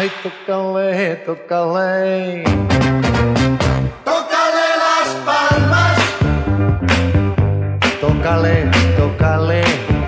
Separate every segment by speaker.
Speaker 1: Ay, tócale, tócale.
Speaker 2: Tócale las palmas.
Speaker 1: Tócale, tócale.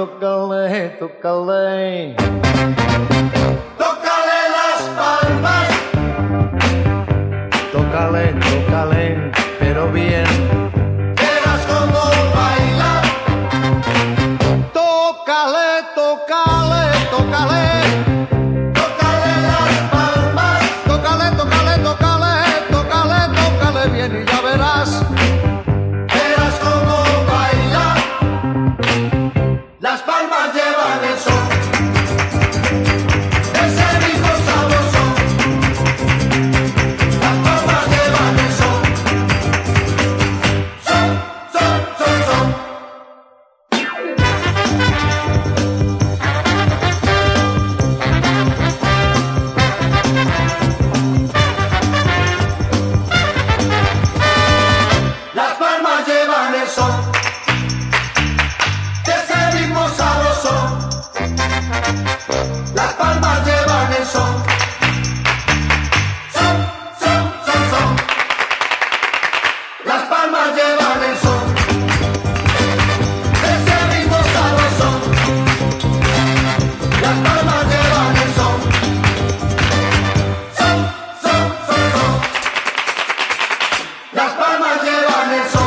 Speaker 2: tocale, tocale.
Speaker 1: Tócale
Speaker 2: las palmas.
Speaker 1: Tócale, tócale, pero bien.
Speaker 2: Verás cómo baila.
Speaker 1: Tócale, tócale, tócale.
Speaker 2: Tócale las palmas.
Speaker 1: Tócale, tócale, tócale, tócale, tócale bien y ya verás.
Speaker 2: las palmas llevan el son. Son, son, son, son. Las palmas llevan el son. Ese ritmo sabrosón. Las palmas llevan el son. Son, son, son. Las palmas llevan el son.